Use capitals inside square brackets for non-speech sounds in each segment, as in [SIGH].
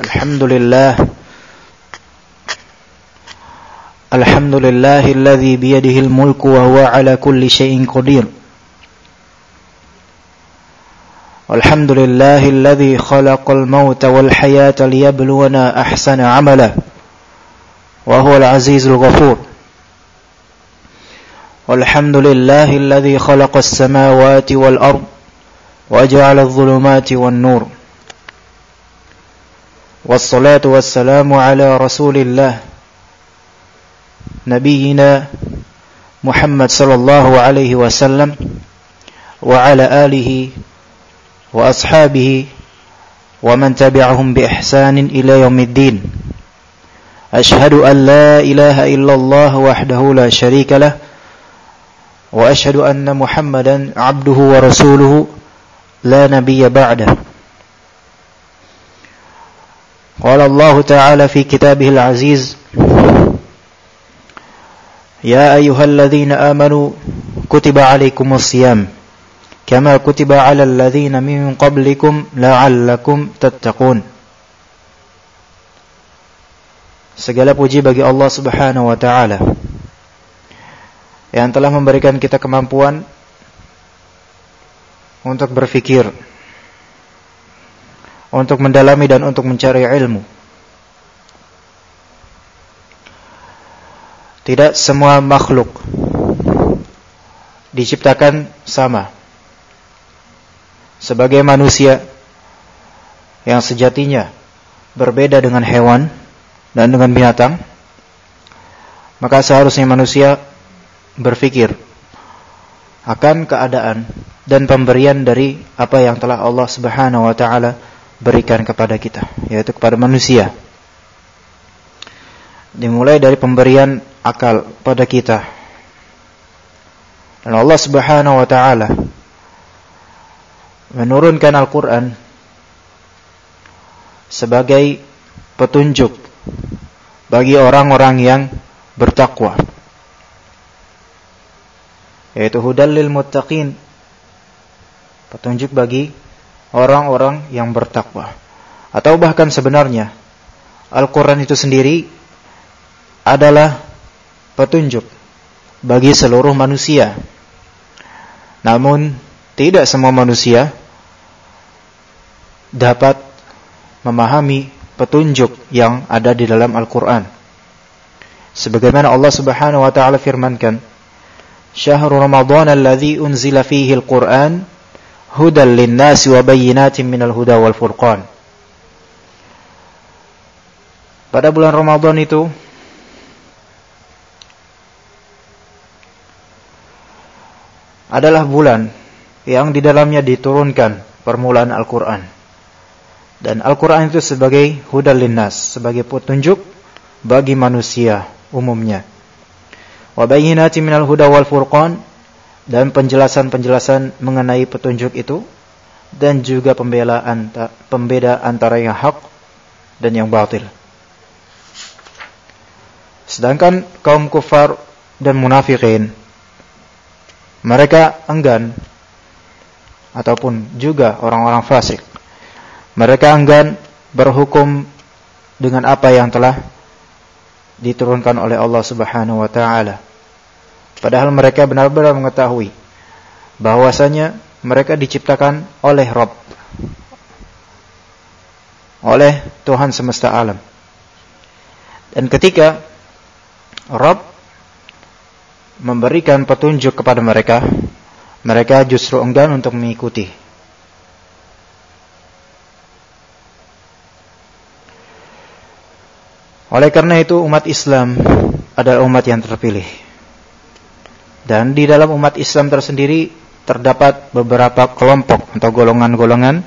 الحمد لله. الحمد لله الذي بيده الملك وهو على كل شيء قدير. والحمد لله الذي خلق الموت والحياة ليبلونا أحسن عملا وهو العزيز الغفور. والحمد لله الذي خلق السماوات والأرض وجعل الظلمات والنور. والصلاة والسلام على رسول الله نبينا محمد صلى الله عليه وسلم وعلى آله وأصحابه ومن تبعهم بإحسان إلى يوم الدين. أشهد أن لا إله إلا الله وحده لا شريك له وأشهد أن محمدا عبده ورسوله لا نبي بعده. قال الله تعالى في كتابه العزيز يا أيها الذين آمنوا كتب عليكم الصيام كما كتب على الذين من قبلكم لعلكم تتقون Segala puji bagi Allah Subhanahu wa taala yang telah memberikan kita kemampuan untuk berfikir untuk mendalami dan untuk mencari ilmu. Tidak semua makhluk diciptakan sama. Sebagai manusia yang sejatinya berbeda dengan hewan dan dengan binatang, maka seharusnya manusia berfikir akan keadaan dan pemberian dari apa yang telah Allah Subhanahu wa taala berikan kepada kita, yaitu kepada manusia. Dimulai dari pemberian akal pada kita. Dan Allah Subhanahu wa taala menurunkan Al-Qur'an sebagai petunjuk bagi orang-orang yang bertakwa. Yaitu hudal lil muttaqin. Petunjuk bagi orang-orang yang bertakwa. Atau bahkan sebenarnya Al-Quran itu sendiri adalah petunjuk bagi seluruh manusia. Namun tidak semua manusia dapat memahami petunjuk yang ada di dalam Al-Quran. Sebagaimana Allah Subhanahu wa taala firmankan, "Syahrul Ramadan alladzi unzila fihi al-Qur'an hudal linnasi wa bayyinatin minal huda wal furqan. Pada bulan Ramadan itu adalah bulan yang di dalamnya diturunkan permulaan Al-Quran. Dan Al-Quran itu sebagai hudal linnas, sebagai petunjuk bagi manusia umumnya. Wa bayyinatin minal huda wal furqan dan penjelasan-penjelasan mengenai petunjuk itu dan juga pembelaan pembeda antara yang hak dan yang batil. Sedangkan kaum kufar dan munafikin mereka enggan ataupun juga orang-orang fasik mereka enggan berhukum dengan apa yang telah diturunkan oleh Allah Subhanahu wa taala Padahal mereka benar-benar mengetahui bahwasanya mereka diciptakan oleh Rob, oleh Tuhan semesta alam. Dan ketika Rob memberikan petunjuk kepada mereka, mereka justru enggan untuk mengikuti. Oleh karena itu umat Islam adalah umat yang terpilih dan di dalam umat Islam tersendiri terdapat beberapa kelompok atau golongan-golongan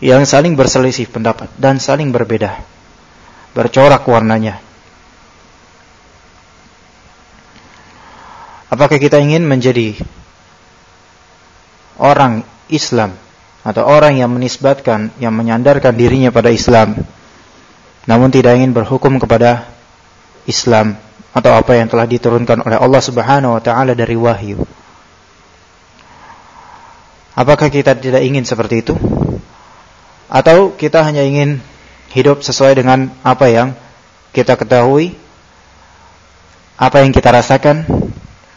yang saling berselisih pendapat dan saling berbeda. Bercorak warnanya. Apakah kita ingin menjadi orang Islam atau orang yang menisbatkan, yang menyandarkan dirinya pada Islam namun tidak ingin berhukum kepada Islam atau apa yang telah diturunkan oleh Allah Subhanahu wa taala dari wahyu. Apakah kita tidak ingin seperti itu? Atau kita hanya ingin hidup sesuai dengan apa yang kita ketahui, apa yang kita rasakan,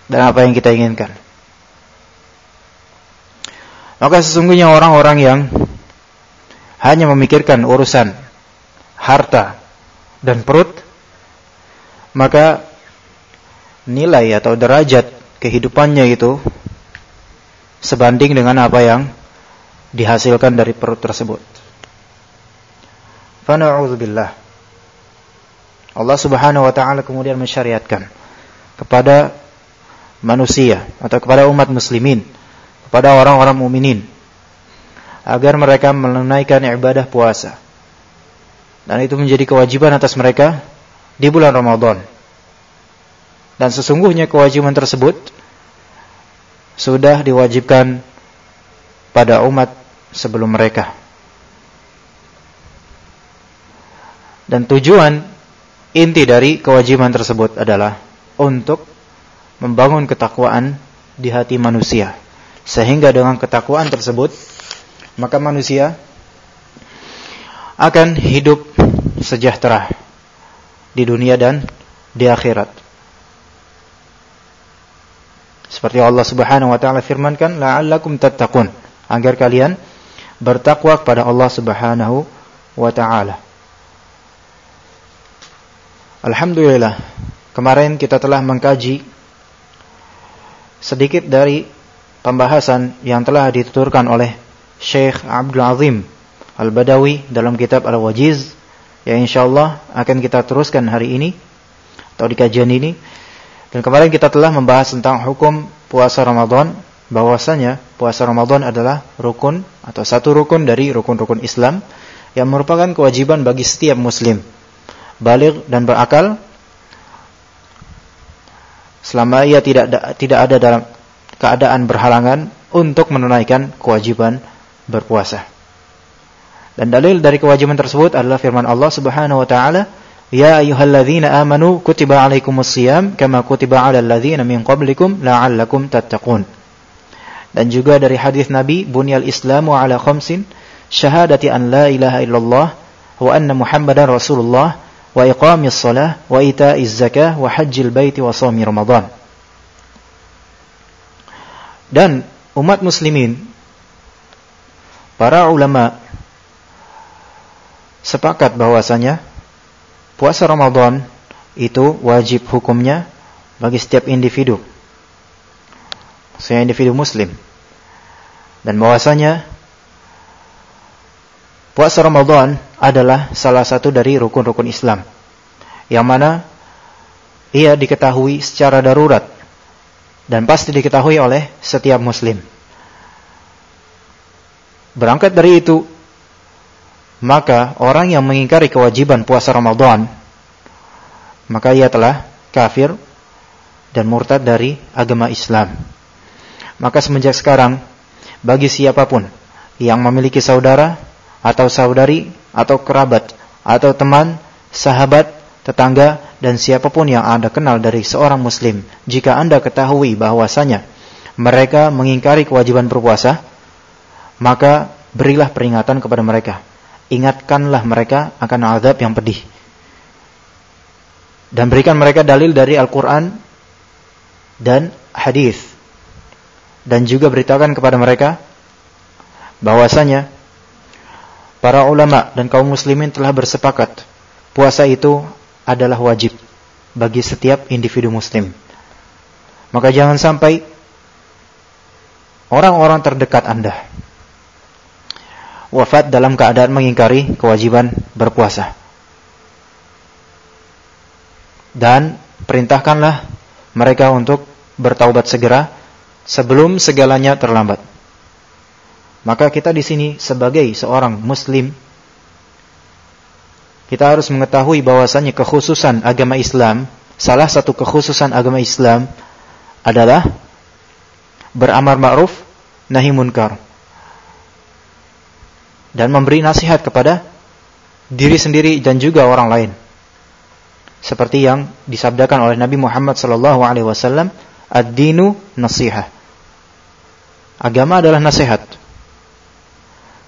dan apa yang kita inginkan. Maka sesungguhnya orang-orang yang hanya memikirkan urusan harta dan perut, maka nilai atau derajat kehidupannya itu sebanding dengan apa yang dihasilkan dari perut tersebut. Fana'udzubillah. Allah Subhanahu wa taala kemudian mensyariatkan kepada manusia atau kepada umat muslimin, kepada orang-orang mukminin agar mereka menunaikan ibadah puasa. Dan itu menjadi kewajiban atas mereka di bulan Ramadan. Dan sesungguhnya kewajiban tersebut sudah diwajibkan pada umat sebelum mereka. Dan tujuan inti dari kewajiban tersebut adalah untuk membangun ketakwaan di hati manusia. Sehingga dengan ketakwaan tersebut, maka manusia akan hidup sejahtera di dunia dan di akhirat. Seperti Allah Subhanahu wa taala firmankan, "La'allakum tattaqun." Agar kalian bertakwa kepada Allah Subhanahu wa taala. Alhamdulillah, kemarin kita telah mengkaji sedikit dari pembahasan yang telah dituturkan oleh Syekh Abdul Azim Al-Badawi dalam kitab Al-Wajiz yang insyaallah akan kita teruskan hari ini atau di kajian ini. Dan kemarin kita telah membahas tentang hukum puasa Ramadan bahwasanya puasa Ramadan adalah rukun atau satu rukun dari rukun-rukun Islam yang merupakan kewajiban bagi setiap muslim baligh dan berakal selama ia tidak tidak ada dalam keadaan berhalangan untuk menunaikan kewajiban berpuasa. Dan dalil dari kewajiban tersebut adalah firman Allah Subhanahu wa taala, "Ya ayyuhalladzina amanu kutiba alaikumus shiyam kama kutiba alal ladzina min qablikum la'allakum tattaqun." Dan juga dari hadis Nabi, "Bunyal Islamu ala khamsin, syahadati an la ilaha illallah wa anna Muhammadar Rasulullah." wa iqamis salah wa ita'iz zakah wa hajjil baiti wa shaumi ramadan. Dan umat muslimin para ulama sepakat bahwasanya puasa Ramadan itu wajib hukumnya bagi setiap individu. Maksudnya individu muslim. Dan bahwasanya puasa Ramadan adalah salah satu dari rukun-rukun Islam. Yang mana ia diketahui secara darurat dan pasti diketahui oleh setiap muslim. Berangkat dari itu, maka orang yang mengingkari kewajiban puasa Ramadan, maka ia telah kafir dan murtad dari agama Islam. Maka semenjak sekarang, bagi siapa pun yang memiliki saudara atau saudari atau kerabat atau teman, sahabat, tetangga dan siapa pun yang Anda kenal dari seorang muslim, jika Anda ketahui bahwasanya mereka mengingkari kewajiban berpuasa, maka berilah peringatan kepada mereka. Ingatkanlah mereka akan azab yang pedih. Dan berikan mereka dalil dari Al-Quran dan hadis. Dan juga beritakan kepada mereka bahwasanya para ulama dan kaum muslimin telah bersepakat puasa itu adalah wajib bagi setiap individu muslim. Maka jangan sampai orang-orang terdekat Anda wafat dalam keadaan mengingkari kewajiban berpuasa. Dan perintahkanlah mereka untuk bertaubat segera sebelum segalanya terlambat. Maka kita di sini sebagai seorang muslim kita harus mengetahui bahwasannya kekhususan agama Islam, salah satu kekhususan agama Islam adalah beramar ma'ruf nahi munkar. Dan memberi nasihat kepada diri sendiri dan juga orang lain. Seperti yang disabdakan oleh Nabi Muhammad sallallahu alaihi wasallam, "Ad-dinu nasihah." Agama adalah nasihat.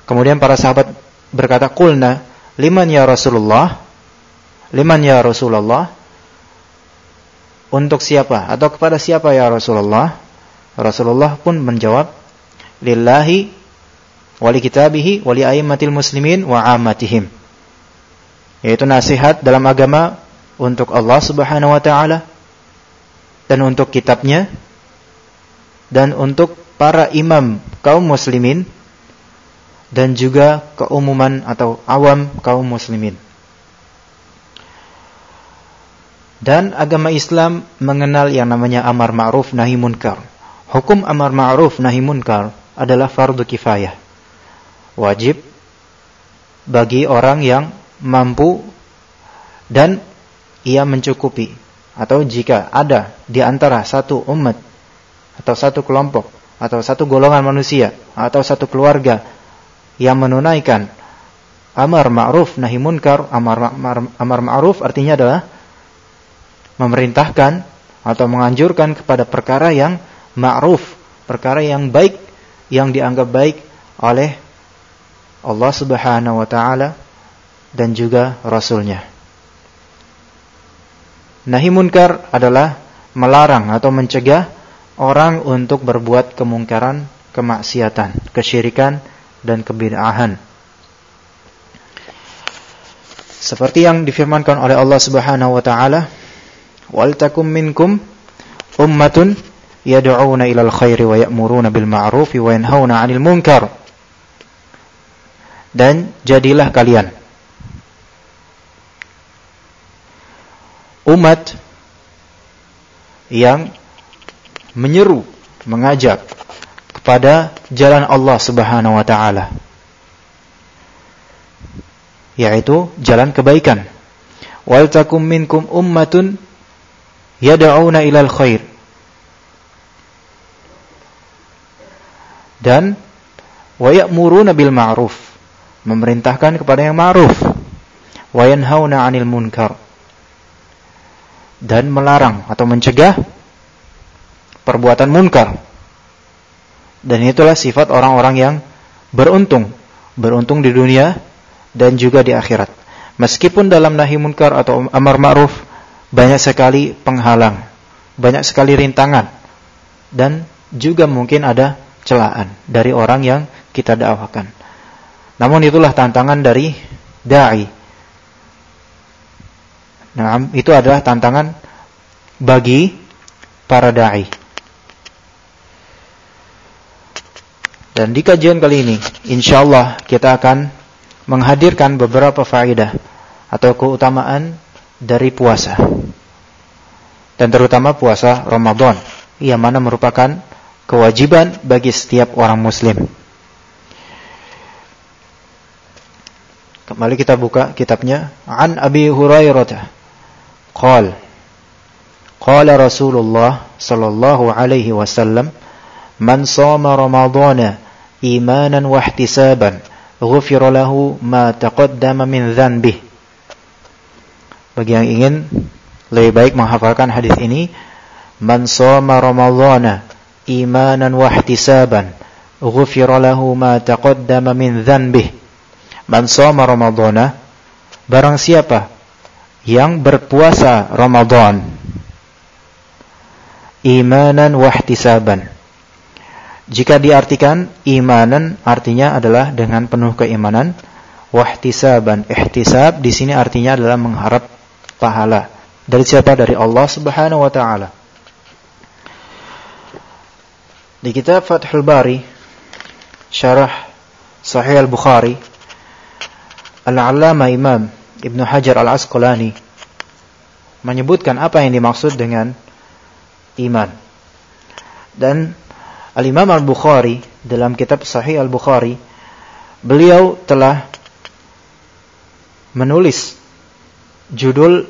Kemudian para sahabat berkata, "Qulna liman ya Rasulullah liman ya Rasulullah untuk siapa atau kepada siapa ya Rasulullah Rasulullah pun menjawab lillahi wali kitabihi wali aimmatil muslimin wa ammatihim yaitu nasihat dalam agama untuk Allah Subhanahu wa taala dan untuk kitabnya dan untuk para imam kaum muslimin dan juga keumuman atau awam kaum muslimin. Dan agama Islam mengenal yang namanya amar ma'ruf nahi munkar. Hukum amar ma'ruf nahi munkar adalah fardu kifayah. Wajib bagi orang yang mampu dan ia mencukupi. Atau jika ada di antara satu umat atau satu kelompok atau satu golongan manusia atau satu keluarga yang menunaikan amar ma'ruf nahi munkar amar amar ma'ruf artinya adalah memerintahkan atau menganjurkan kepada perkara yang ma'ruf perkara yang baik yang dianggap baik oleh Allah Subhanahu wa taala dan juga rasulnya nahi munkar adalah melarang atau mencegah orang untuk berbuat kemungkaran kemaksiatan kesyirikan dan kebid'ahan. Seperti yang difirmankan oleh Allah Subhanahu wa taala, "Wal takum minkum ummatun yad'una ilal khairi wa ya'muruna bil ma'ruf wa yanhauna 'anil munkar." Dan jadilah kalian umat yang menyeru, mengajak kepada jalan Allah Subhanahu wa taala. Yaitu jalan kebaikan. Wal takum minkum ummatun yad'una ilal khair. Dan wa ya'muruna bil ma'ruf, memerintahkan kepada yang ma'ruf. Wa yanhauna 'anil munkar. Dan melarang atau mencegah perbuatan munkar dan itulah sifat orang-orang yang beruntung, beruntung di dunia dan juga di akhirat. Meskipun dalam nahi munkar atau amar ma'ruf banyak sekali penghalang, banyak sekali rintangan dan juga mungkin ada celaan dari orang yang kita dakwakan. Namun itulah tantangan dari dai. Nah, itu adalah tantangan bagi para dai. Dan di kajian kali ini, insya Allah kita akan menghadirkan beberapa faedah atau keutamaan dari puasa. Dan terutama puasa Ramadan, yang mana merupakan kewajiban bagi setiap orang muslim. Kembali kita buka kitabnya. An Abi Hurairah. Qal. Qala Rasulullah sallallahu alaihi wasallam, "Man shoma Ramadhana imanan wa ihtisaban ghufira lahu ma taqaddama min dhanbih bagi yang ingin lebih baik menghafalkan hadis ini man shoma ramadhana imanan wa ihtisaban ghufira lahu ma taqaddama min dhanbih man shoma ramadhana barang siapa yang berpuasa Ramadan imanan wa ihtisaban jika diartikan imanan artinya adalah dengan penuh keimanan, wahtisaban ihtisab di sini artinya adalah mengharap pahala. Dari siapa? Dari Allah Subhanahu wa taala. Di kitab Fathul Bari Syarah Sahih Al-Bukhari Al-Allama Imam Ibn Hajar Al-Asqalani menyebutkan apa yang dimaksud dengan iman. Dan Al-Imam Al-Bukhari dalam kitab Sahih Al-Bukhari beliau telah menulis judul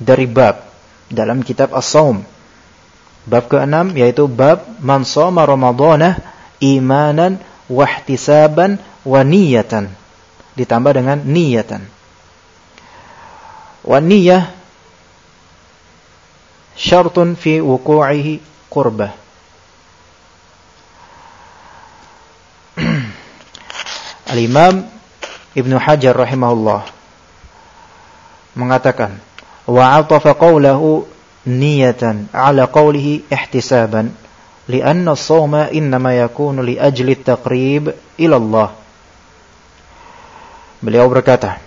dari bab dalam kitab As-Saum. Bab ke-6 yaitu bab man shoma ramadhana imanan wa ihtisaban wa niyatan. Ditambah dengan niyatan. Wa niyah syartun fi wuqu'ihi qurbah [CLEARS THROAT] Al-Imam Ibnu Hajar rahimahullah mengatakan wa qawlahu niyatan ala qawlihi ihtisaban lianna as-sawma innama yakunu li ajli Allah Beliau berkata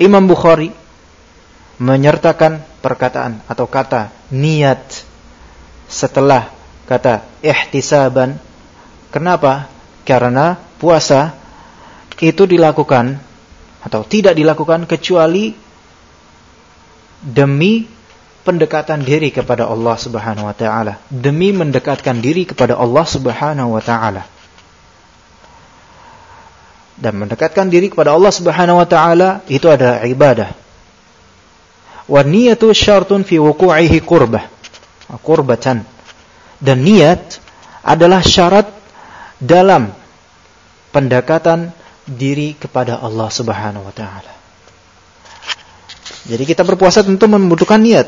Imam Bukhari menyertakan perkataan atau kata niat setelah kata ihtisaban kenapa? Karena puasa itu dilakukan atau tidak dilakukan kecuali demi pendekatan diri kepada Allah Subhanahu wa taala, demi mendekatkan diri kepada Allah Subhanahu wa taala. Dan mendekatkan diri kepada Allah Subhanahu wa taala itu adalah ibadah. Wa niyatu syartun fi wuqu'ihi qurbah. Qurbatan. Dan niat adalah syarat dalam pendekatan diri kepada Allah Subhanahu wa taala. Jadi kita berpuasa tentu membutuhkan niat.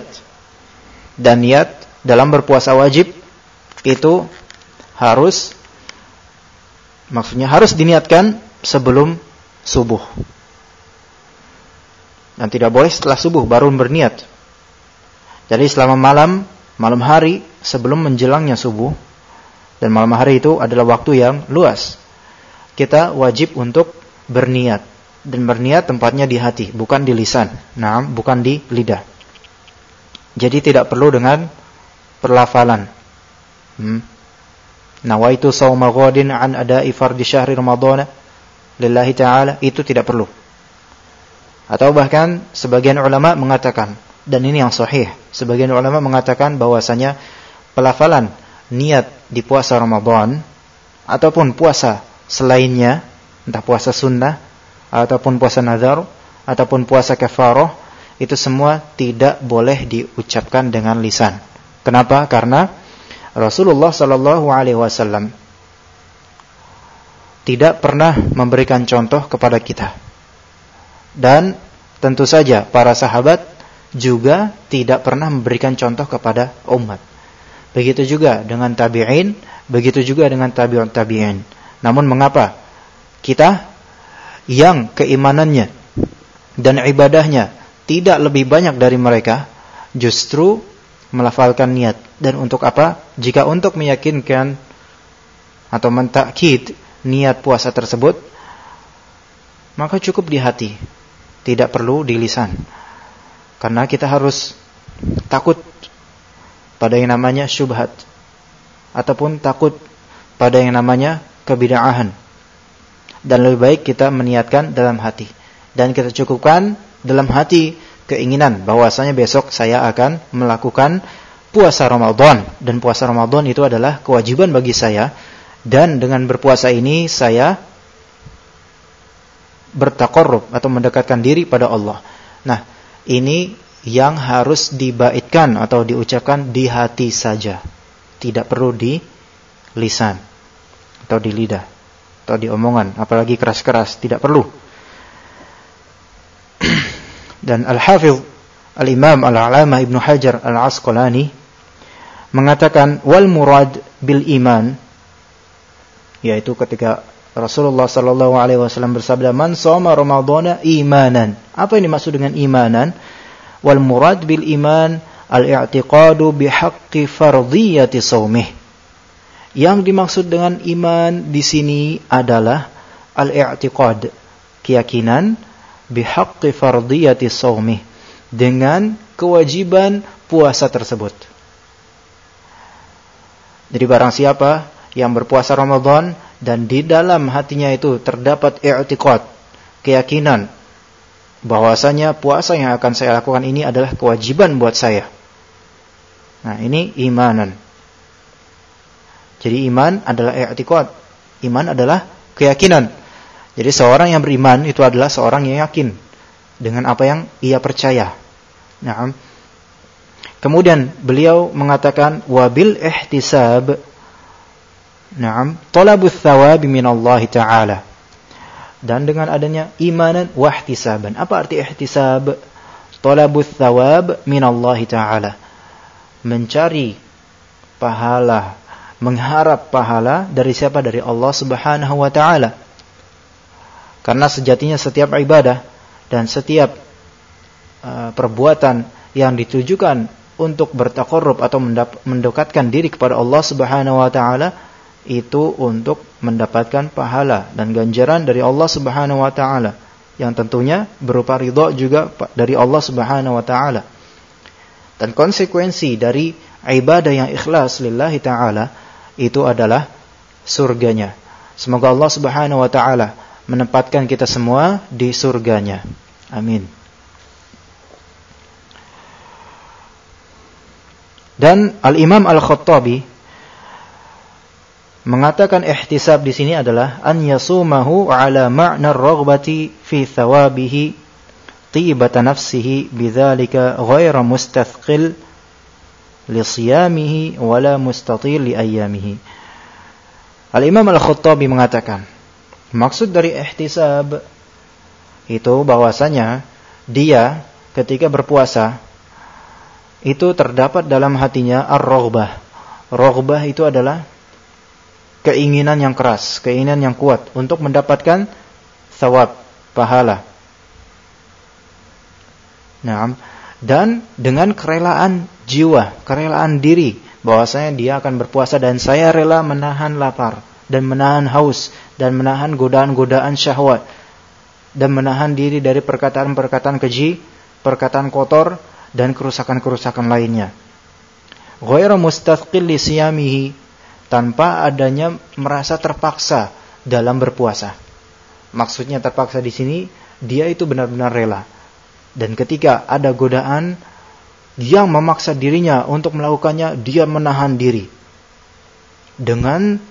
Dan niat dalam berpuasa wajib itu harus maksudnya harus diniatkan sebelum subuh. Dan tidak boleh setelah subuh baru berniat. Jadi selama malam, malam hari sebelum menjelangnya subuh dan malam hari itu adalah waktu yang luas kita wajib untuk berniat dan berniat tempatnya di hati, bukan di lisan. Nah, bukan di lidah. Jadi tidak perlu dengan perlafalan. Hmm. Nawaitu sawma ghadin an ada'i fardhi syahri Ramadan lillahi ta'ala itu tidak perlu. Atau bahkan sebagian ulama mengatakan dan ini yang sahih, sebagian ulama mengatakan bahwasanya pelafalan niat di puasa Ramadan ataupun puasa selainnya, entah puasa sunnah ataupun puasa nazar ataupun puasa kafaroh, itu semua tidak boleh diucapkan dengan lisan. Kenapa? Karena Rasulullah Shallallahu Alaihi Wasallam tidak pernah memberikan contoh kepada kita. Dan tentu saja para sahabat juga tidak pernah memberikan contoh kepada umat. Begitu juga dengan tabi'in, begitu juga dengan tabi'un tabi'in. Namun mengapa kita yang keimanannya dan ibadahnya tidak lebih banyak dari mereka justru melafalkan niat dan untuk apa? Jika untuk meyakinkan atau mentakkid niat puasa tersebut maka cukup di hati, tidak perlu di lisan. Karena kita harus takut pada yang namanya syubhat ataupun takut pada yang namanya kebidaahan. Dan lebih baik kita meniatkan dalam hati. Dan kita cukupkan dalam hati keinginan bahwasanya besok saya akan melakukan puasa Ramadan dan puasa Ramadan itu adalah kewajiban bagi saya dan dengan berpuasa ini saya bertakarrub atau mendekatkan diri pada Allah. Nah, ini yang harus dibaitkan atau diucapkan di hati saja. Tidak perlu di lisan atau di lidah atau di omongan, apalagi keras-keras, tidak perlu. [CLEARS THROAT] Dan Al-Hafidh Al-Imam Al-Alamah Ibnu Hajar Al-Asqalani mengatakan wal murad bil iman yaitu ketika Rasulullah sallallahu alaihi wasallam bersabda man shoma ramadhana imanan. Apa yang dimaksud dengan imanan? Wal murad bil iman al-i'tiqadu bihaqqi fardhiyati shaumih yang dimaksud dengan iman di sini adalah al-i'tiqad, keyakinan bihaqqi fardiyati shaumih dengan kewajiban puasa tersebut. Jadi barang siapa yang berpuasa Ramadan dan di dalam hatinya itu terdapat i'tiqad, keyakinan bahwasanya puasa yang akan saya lakukan ini adalah kewajiban buat saya. Nah, ini imanan. Jadi iman adalah i'tiqad. Iman adalah keyakinan. Jadi seorang yang beriman itu adalah seorang yang yakin dengan apa yang ia percaya. Nah, kemudian beliau mengatakan wabil ihtisab Naam, thawab min Allah taala. Dan dengan adanya imanan wahtisaban. Apa arti ihtisab? Talabus thawab min Allah taala. Mencari pahala mengharap pahala dari siapa? Dari Allah Subhanahu wa taala. Karena sejatinya setiap ibadah dan setiap uh, perbuatan yang ditujukan untuk bertakarrub atau mendekatkan diri kepada Allah Subhanahu wa taala itu untuk mendapatkan pahala dan ganjaran dari Allah Subhanahu wa taala yang tentunya berupa ridha juga dari Allah Subhanahu wa taala. Dan konsekuensi dari ibadah yang ikhlas lillahi taala itu adalah surganya. Semoga Allah Subhanahu wa taala menempatkan kita semua di surganya. Amin. Dan Al-Imam Al-Khattabi mengatakan ihtisab di sini adalah an yasumahu ala ma'na ar-raghbati fi thawabihi tibata nafsihi bidzalika ghairu mustathqil li siyamihi wala mustatil li ayyamihi. Al-Imam Al-Khattabi mengatakan maksud dari ihtisab itu bahwasanya dia ketika berpuasa itu terdapat dalam hatinya ar-raghbah. Raghbah itu adalah keinginan yang keras, keinginan yang kuat untuk mendapatkan thawab, pahala. Nah, dan dengan kerelaan jiwa, kerelaan diri bahwasanya dia akan berpuasa dan saya rela menahan lapar dan menahan haus dan menahan godaan-godaan syahwat dan menahan diri dari perkataan-perkataan keji, perkataan kotor dan kerusakan-kerusakan lainnya. Ghairu mustathqil li siyamihi tanpa adanya merasa terpaksa dalam berpuasa. Maksudnya terpaksa di sini dia itu benar-benar rela. Dan ketika ada godaan yang memaksa dirinya untuk melakukannya, dia menahan diri. Dengan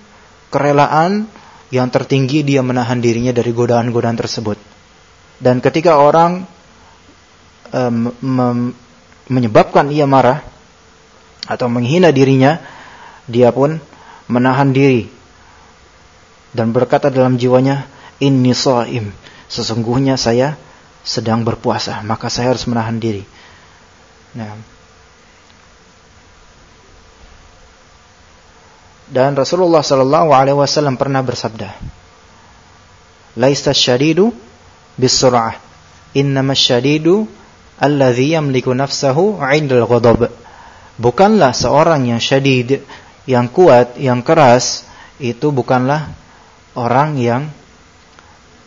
kerelaan yang tertinggi dia menahan dirinya dari godaan-godaan tersebut. Dan ketika orang um, menyebabkan ia marah atau menghina dirinya, dia pun menahan diri dan berkata dalam jiwanya, "Inni shaim." Sesungguhnya saya sedang berpuasa, maka saya harus menahan diri. Nah. Dan Rasulullah sallallahu alaihi wasallam pernah bersabda, "Laisa syadidu bisur'ah, innamas syadidu alladhi yamliku nafsahu 'indal ghadab. Bukanlah seorang yang syadid, yang kuat, yang keras itu bukanlah orang yang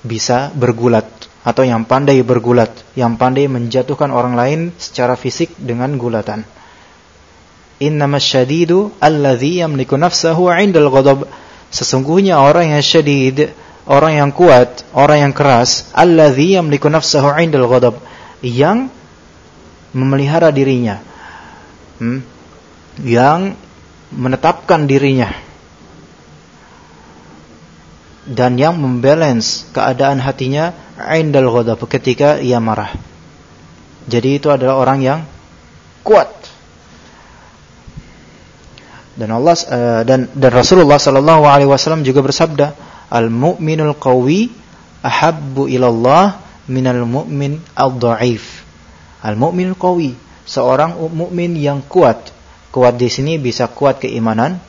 bisa bergulat atau yang pandai bergulat, yang pandai menjatuhkan orang lain secara fisik dengan gulatan. Innamas syadidu alladhi yamliku nafsahu 'indal ghadab. Sesungguhnya orang yang syadid, orang yang kuat, orang yang keras, alladhi yamliku nafsahu 'indal ghadab, yang memelihara dirinya, hmm, yang menetapkan dirinya dan yang membalance keadaan hatinya indal ghadab ketika ia marah. Jadi itu adalah orang yang kuat. Dan Allah uh, dan dan Rasulullah sallallahu alaihi wasallam juga bersabda, "Al-mu'minul qawi ahabbu ilallah minal mu'min al-dha'if." Al-mu'min qawi, seorang mukmin yang kuat. Kuat di sini bisa kuat keimanan,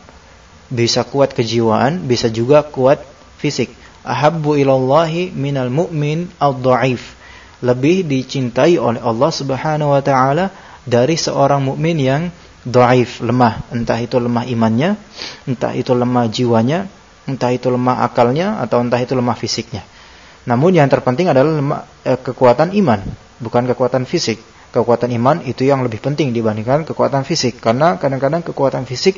bisa kuat kejiwaan, bisa juga kuat fisik. Ahabbu ilallahi minal mu'min ad-dha'if. Lebih dicintai oleh Allah Subhanahu wa taala dari seorang mukmin yang dhaif, lemah, entah itu lemah imannya, entah itu lemah jiwanya, entah itu lemah akalnya atau entah itu lemah fisiknya. Namun yang terpenting adalah lemah, eh, kekuatan iman bukan kekuatan fisik. Kekuatan iman itu yang lebih penting dibandingkan kekuatan fisik. Karena kadang-kadang kekuatan fisik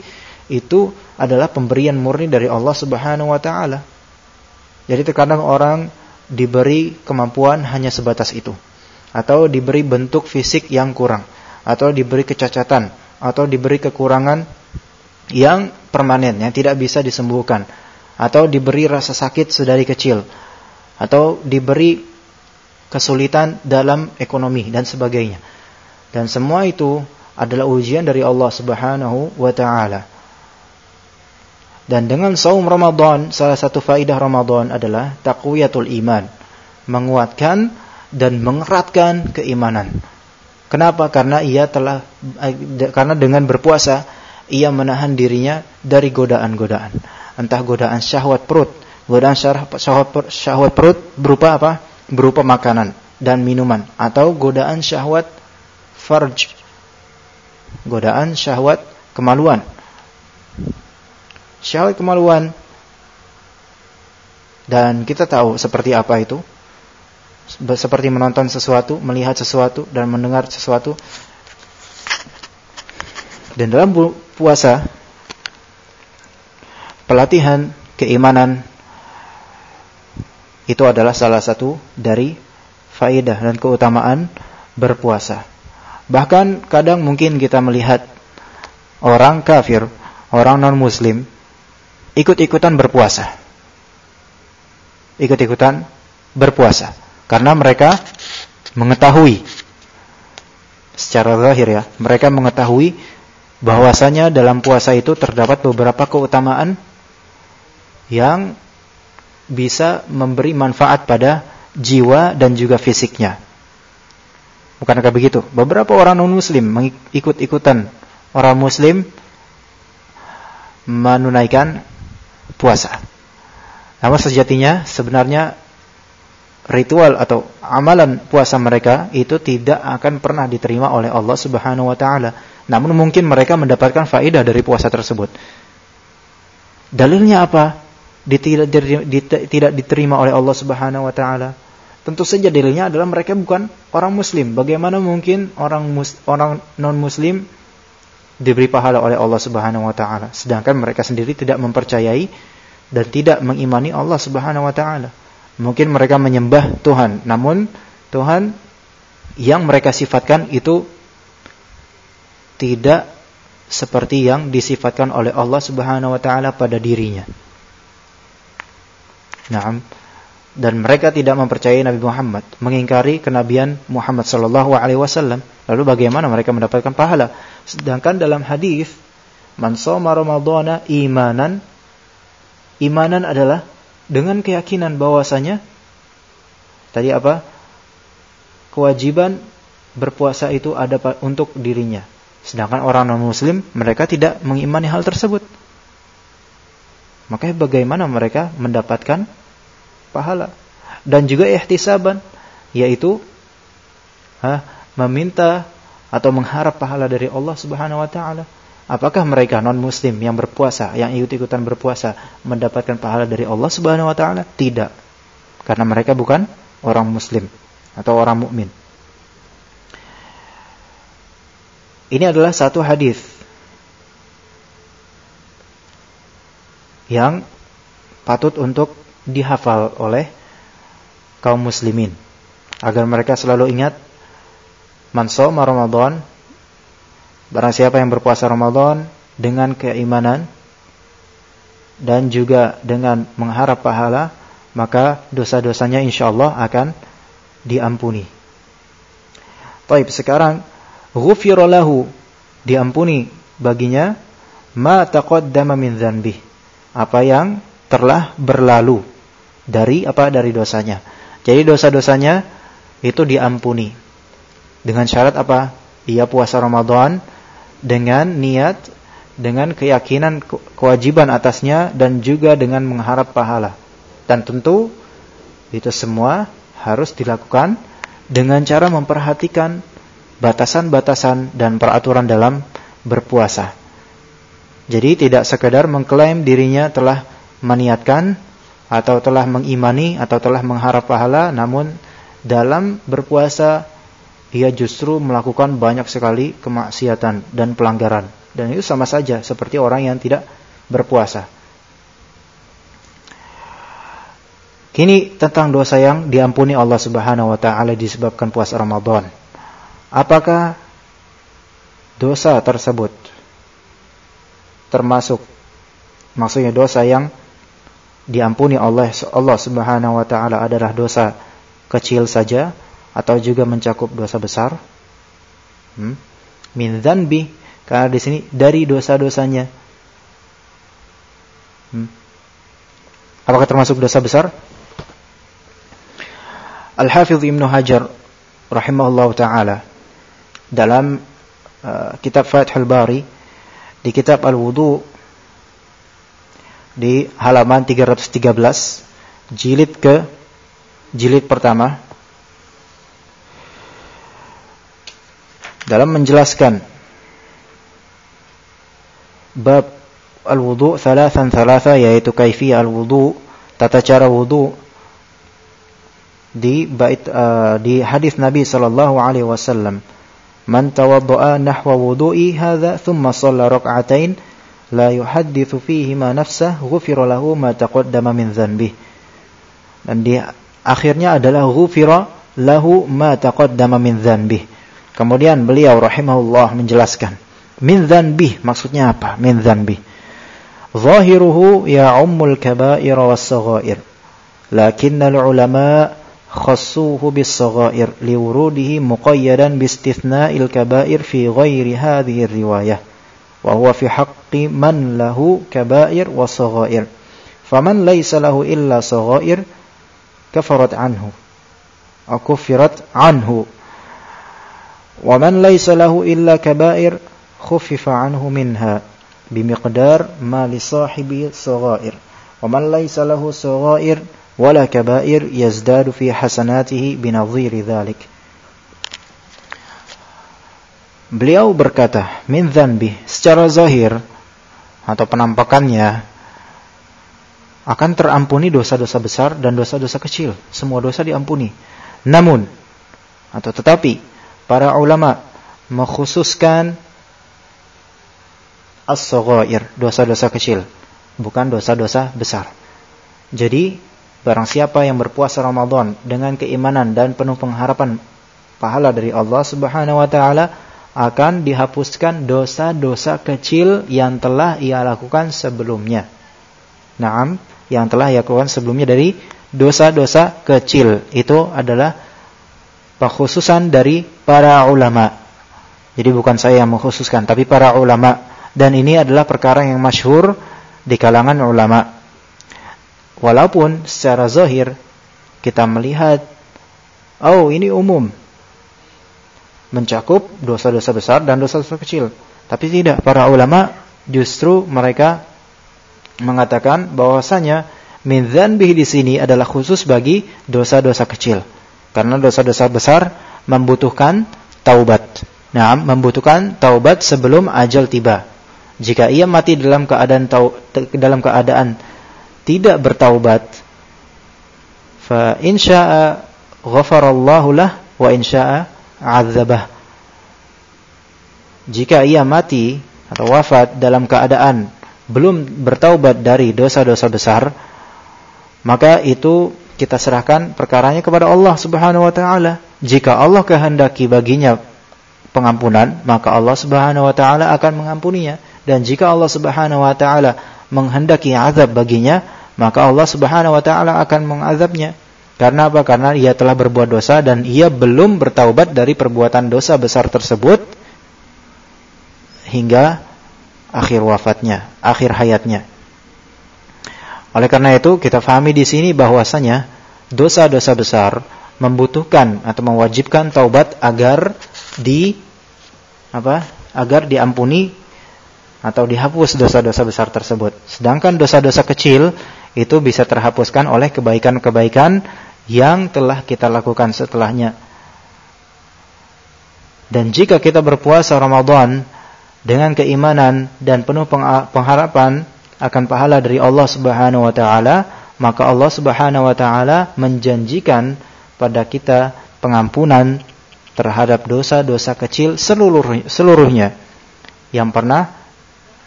itu adalah pemberian murni dari Allah Subhanahu wa taala. Jadi terkadang orang diberi kemampuan hanya sebatas itu. Atau diberi bentuk fisik yang kurang. Atau diberi kecacatan. Atau diberi kekurangan yang permanen yang tidak bisa disembuhkan. Atau diberi rasa sakit sedari kecil. Atau diberi kesulitan dalam ekonomi dan sebagainya. Dan semua itu adalah ujian dari Allah Subhanahu wa taala. Dan dengan saum Ramadan, salah satu faidah Ramadan adalah taqwiyatul iman, menguatkan dan mengeratkan keimanan. Kenapa? Karena ia telah karena dengan berpuasa ia menahan dirinya dari godaan-godaan. Entah godaan syahwat perut, Godaan syahwat perut berupa apa? Berupa makanan dan minuman atau godaan syahwat farj. Godaan syahwat kemaluan. Syahwat kemaluan dan kita tahu seperti apa itu. Seperti menonton sesuatu, melihat sesuatu dan mendengar sesuatu. Dan dalam puasa pelatihan keimanan itu adalah salah satu dari faedah dan keutamaan berpuasa. Bahkan kadang mungkin kita melihat orang kafir, orang non-muslim ikut-ikutan berpuasa. Ikut-ikutan berpuasa karena mereka mengetahui secara zahir ya, mereka mengetahui bahwasanya dalam puasa itu terdapat beberapa keutamaan yang bisa memberi manfaat pada jiwa dan juga fisiknya. Bukankah begitu? Beberapa orang non-muslim mengikut-ikutan orang muslim menunaikan puasa. Namun sejatinya sebenarnya ritual atau amalan puasa mereka itu tidak akan pernah diterima oleh Allah Subhanahu wa taala. Namun mungkin mereka mendapatkan faedah dari puasa tersebut. Dalilnya apa? Tidak diterima oleh Allah Subhanahu wa taala. Tentu saja dalilnya adalah mereka bukan orang muslim. Bagaimana mungkin orang mus, orang non muslim diberi pahala oleh Allah Subhanahu wa taala sedangkan mereka sendiri tidak mempercayai dan tidak mengimani Allah Subhanahu wa taala. Mungkin mereka menyembah Tuhan, namun Tuhan yang mereka sifatkan itu tidak seperti yang disifatkan oleh Allah Subhanahu wa taala pada dirinya. Naam. Dan mereka tidak mempercayai Nabi Muhammad, mengingkari kenabian Muhammad sallallahu alaihi wasallam. Lalu bagaimana mereka mendapatkan pahala? Sedangkan dalam hadis, "Man shoma Ramadhana imanan" Imanan adalah dengan keyakinan bahwasanya tadi apa? Kewajiban berpuasa itu ada untuk dirinya. Sedangkan orang non muslim mereka tidak mengimani hal tersebut. Maka bagaimana mereka mendapatkan pahala dan juga ihtisaban yaitu ha, meminta atau mengharap pahala dari Allah Subhanahu wa taala. Apakah mereka non muslim yang berpuasa, yang ikut-ikutan berpuasa mendapatkan pahala dari Allah Subhanahu wa taala? Tidak. Karena mereka bukan orang muslim atau orang mukmin. Ini adalah satu hadis yang patut untuk dihafal oleh kaum muslimin agar mereka selalu ingat man shoma Ramadan barang siapa yang berpuasa Ramadan dengan keimanan dan juga dengan mengharap pahala maka dosa-dosanya insyaallah akan diampuni. Baik, sekarang ghufira lahu diampuni baginya ma taqaddama min dzanbi. Apa yang telah berlalu dari apa dari dosanya. Jadi dosa-dosanya itu diampuni. Dengan syarat apa? Ia puasa Ramadan dengan niat dengan keyakinan kewajiban atasnya dan juga dengan mengharap pahala. Dan tentu itu semua harus dilakukan dengan cara memperhatikan batasan-batasan dan peraturan dalam berpuasa. Jadi tidak sekedar mengklaim dirinya telah meniatkan atau telah mengimani atau telah mengharap pahala namun dalam berpuasa ia justru melakukan banyak sekali kemaksiatan dan pelanggaran dan itu sama saja seperti orang yang tidak berpuasa. Kini tentang dosa yang diampuni Allah Subhanahu wa taala disebabkan puasa Ramadan. Apakah dosa tersebut termasuk maksudnya dosa yang diampuni oleh Allah Subhanahu wa taala adalah dosa kecil saja atau juga mencakup dosa besar? Hmm? Min dzanbi karena di sini dari dosa-dosanya. Hmm? Apakah termasuk dosa besar? Al-Hafidh Ibnu Hajar rahimahullah taala dalam uh, kitab Fathul Bari di kitab Al-Wudu di halaman 313 jilid ke jilid pertama. Dalam menjelaskan bab al-wudu thalathan thalatha yaitu kaifiyah al-wudu tata cara wudu di bait uh, di hadis Nabi sallallahu alaihi wasallam man tawaddaa nahwa wudu'i hadza thumma shalla rak'atain la yuhadditsu fihi ma nafsah ghufira lahu ma taqaddama min dhanbi dan di akhirnya adalah ghufira lahu ma taqaddama min dhanbi kemudian beliau rahimahullah menjelaskan min dhanbi maksudnya apa? Min dhanbi zahiruhu ya'ummul kaba'ir was saghair. Lakinnal ulama خصوه بالصغائر لوروده مقيدا باستثناء الكبائر في غير هذه الرواية وهو في حق من له كبائر وصغائر فمن ليس له إلا صغائر كفرت عنه أو كفرت عنه. ومن ليس له إلا كبائر خفف عنه منها بمقدار ما لصاحبه صغائر ومن ليس له صغائر wala kabair yazdadu fi hasanatihi binadhiri dhalik. Beliau berkata, min dhanbi, secara zahir atau penampakannya akan terampuni dosa-dosa besar dan dosa-dosa kecil. Semua dosa diampuni. Namun atau tetapi para ulama mengkhususkan as-saghair, dosa-dosa kecil, bukan dosa-dosa besar. Jadi Barang siapa yang berpuasa Ramadan dengan keimanan dan penuh pengharapan pahala dari Allah Subhanahu wa taala akan dihapuskan dosa-dosa kecil yang telah ia lakukan sebelumnya. Naam, yang telah ia lakukan sebelumnya dari dosa-dosa kecil. Itu adalah pengkhususan dari para ulama. Jadi bukan saya yang mengkhususkan, tapi para ulama. Dan ini adalah perkara yang masyhur di kalangan ulama. Walaupun secara zahir kita melihat oh ini umum mencakup dosa-dosa besar dan dosa-dosa kecil. Tapi tidak, para ulama justru mereka mengatakan bahwasanya min dzanbihi di sini adalah khusus bagi dosa-dosa kecil. Karena dosa-dosa besar membutuhkan taubat. Nah, membutuhkan taubat sebelum ajal tiba. Jika ia mati dalam keadaan tau, dalam keadaan tidak bertaubat fa in syaa'a ghafarallahu lah wa in syaa'a 'adzabah. Jika ia mati atau wafat dalam keadaan belum bertaubat dari dosa-dosa besar maka itu kita serahkan perkaranya kepada Allah Subhanahu wa taala. Jika Allah kehendaki baginya pengampunan maka Allah Subhanahu wa taala akan mengampuninya. Dan jika Allah Subhanahu wa taala menghendaki azab baginya maka Allah Subhanahu wa taala akan mengazabnya. Karena apa? Karena ia telah berbuat dosa dan ia belum bertaubat dari perbuatan dosa besar tersebut hingga akhir wafatnya, akhir hayatnya. Oleh karena itu, kita fahami di sini bahwasanya dosa-dosa besar membutuhkan atau mewajibkan taubat agar di apa? agar diampuni atau dihapus dosa-dosa besar tersebut. Sedangkan dosa-dosa kecil itu bisa terhapuskan oleh kebaikan-kebaikan yang telah kita lakukan setelahnya. Dan jika kita berpuasa Ramadan dengan keimanan dan penuh pengharapan akan pahala dari Allah Subhanahu wa taala, maka Allah Subhanahu wa taala menjanjikan pada kita pengampunan terhadap dosa-dosa kecil seluruh seluruhnya yang pernah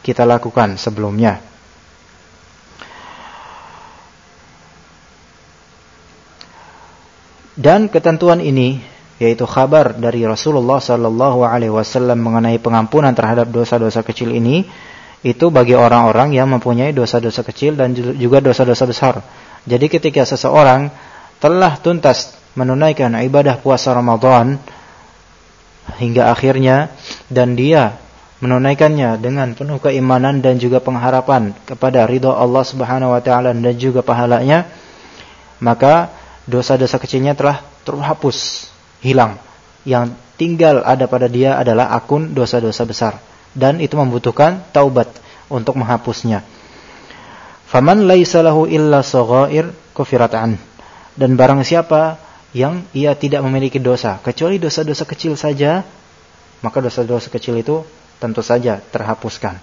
kita lakukan sebelumnya. Dan ketentuan ini yaitu kabar dari Rasulullah sallallahu alaihi wasallam mengenai pengampunan terhadap dosa-dosa kecil ini itu bagi orang-orang yang mempunyai dosa-dosa kecil dan juga dosa-dosa besar. Jadi ketika seseorang telah tuntas menunaikan ibadah puasa Ramadan hingga akhirnya dan dia menunaikannya dengan penuh keimanan dan juga pengharapan kepada ridha Allah Subhanahu wa taala dan juga pahalanya maka dosa-dosa kecilnya telah terhapus hilang yang tinggal ada pada dia adalah akun dosa-dosa besar dan itu membutuhkan taubat untuk menghapusnya Faman laisa lahu illa saghair kufirat an. Dan barang siapa yang ia tidak memiliki dosa kecuali dosa-dosa kecil saja, maka dosa-dosa kecil itu tentu saja terhapuskan.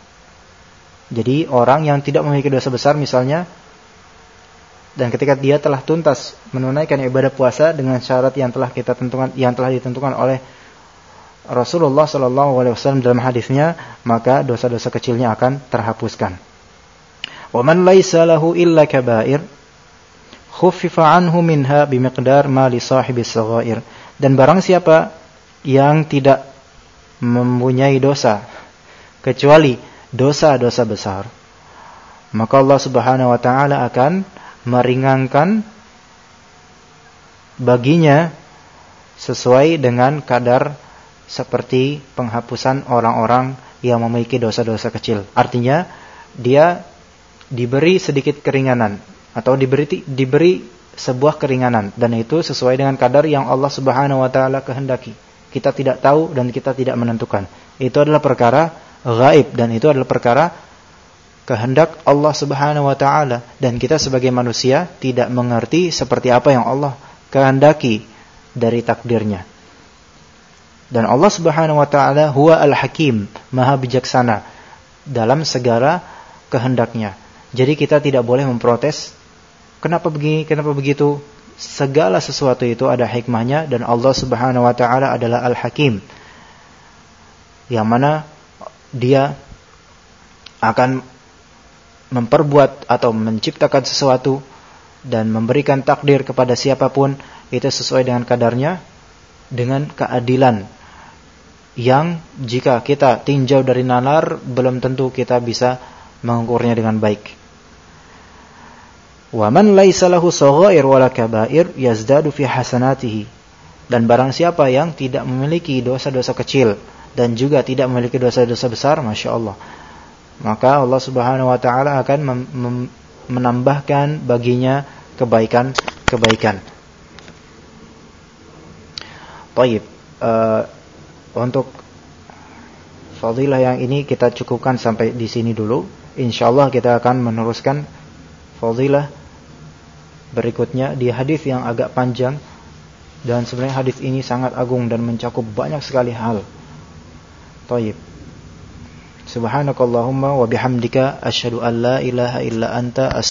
Jadi orang yang tidak memiliki dosa besar misalnya dan ketika dia telah tuntas menunaikan ibadah puasa dengan syarat yang telah kita tentukan yang telah ditentukan oleh Rasulullah Shallallahu Alaihi Wasallam dalam hadisnya maka dosa-dosa kecilnya akan terhapuskan. Wa man laisa lahu illa kaba'ir khuffifa anhu minha bimiqdar ma li sahibi saghair. Dan barang siapa yang tidak mempunyai dosa kecuali dosa-dosa besar, maka Allah Subhanahu wa taala akan meringankan baginya sesuai dengan kadar seperti penghapusan orang-orang yang memiliki dosa-dosa kecil. Artinya dia diberi sedikit keringanan atau diberi diberi sebuah keringanan dan itu sesuai dengan kadar yang Allah Subhanahu wa taala kehendaki. Kita tidak tahu dan kita tidak menentukan. Itu adalah perkara gaib dan itu adalah perkara kehendak Allah Subhanahu wa taala dan kita sebagai manusia tidak mengerti seperti apa yang Allah kehendaki dari takdirnya. Dan Allah Subhanahu wa taala huwa al-hakim, maha bijaksana dalam segala kehendaknya. Jadi kita tidak boleh memprotes kenapa begini, kenapa begitu. Segala sesuatu itu ada hikmahnya dan Allah Subhanahu wa taala adalah Al-Hakim. Yang mana dia akan memperbuat atau menciptakan sesuatu dan memberikan takdir kepada siapa pun itu sesuai dengan kadarnya dengan keadilan yang jika kita tinjau dari nalar belum tentu kita bisa mengukurnya dengan baik. Wa man laisa lahu saghair wala kaba'ir yazdadu fi hasanatihi. Dan barang siapa yang tidak memiliki dosa-dosa kecil dan juga tidak memiliki dosa-dosa besar, Masya Allah. Maka Allah subhanahu wa ta'ala akan menambahkan baginya kebaikan-kebaikan. Taib. Uh, untuk fadilah yang ini kita cukupkan sampai di sini dulu. Insyaallah kita akan meneruskan fadilah berikutnya di hadis yang agak panjang dan sebenarnya hadis ini sangat agung dan mencakup banyak sekali hal. Taib. Subhanakallahumma wa bihamdika asyhadu an la ilaha illa anta